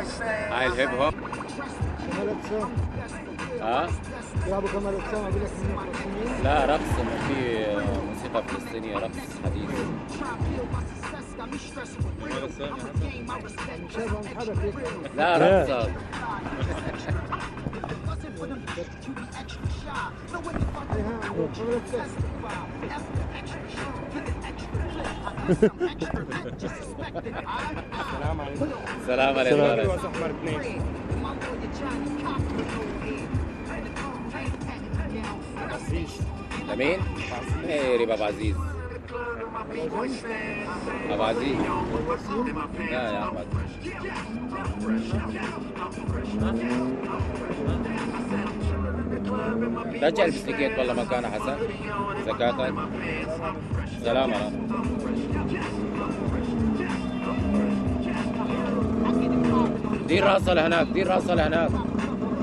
هاي الهيب هوب. كمال اجسام ها؟ يلعبوا كمال اجسام أقول لك لا رقص. إنه في موسيقى فلسطينية رقص حديث. لا رقصة كمال اجسام سلام عليكم ولد. احمر اثنين لمين؟ ايه ريب ابو عزيز ابو عزيز لا يا احمد رجع البسليكيت والله مكانه حسن. زكاة. سلام دير راسها لهناك دير راسها لهناك.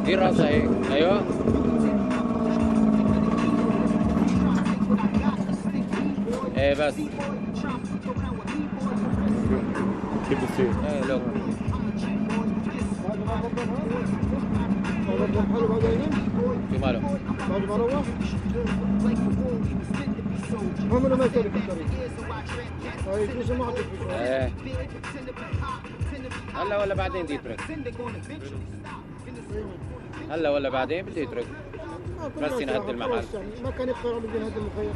دير راسها هيك. أيوه. إيه بس. كيف بتصير؟ إيه لو هلا ولا بعدين بدي يترك هلا ولا بعدين ما كنا بس ينهد المحل. ما كان يقدر على ينهد المخيم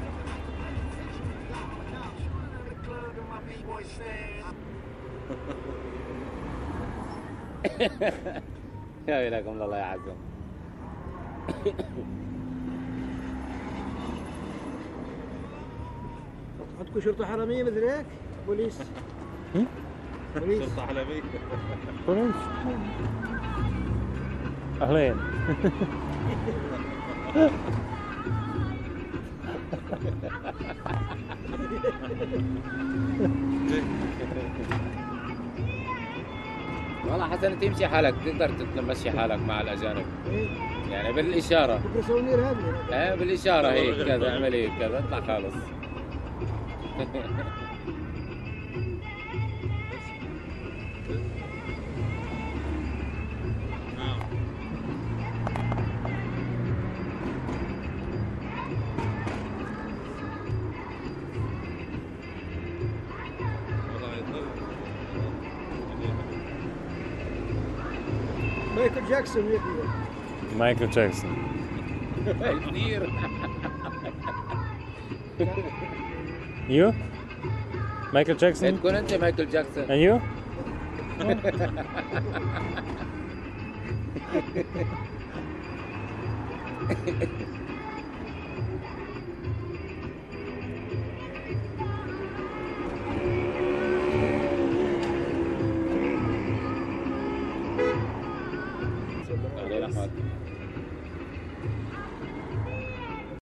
يا ويلكم الله يعزهم عندكم شرطة حرامية مثل هيك؟ بوليس؟ بوليس؟ شرطة حلبية بوليس؟ أهلين. والله حسن تمشي حالك تقدر تمشي حالك مع الأجانب. يعني بالإشارة بكره سوونير هذه إيه بالإشارة هيك كذا اعمل هيك كذا اطلع خالص Michael Jackson Michael. it. Michael Jackson. you? Michael Jackson? Ed Conante, Michael Jackson. And you? No. much.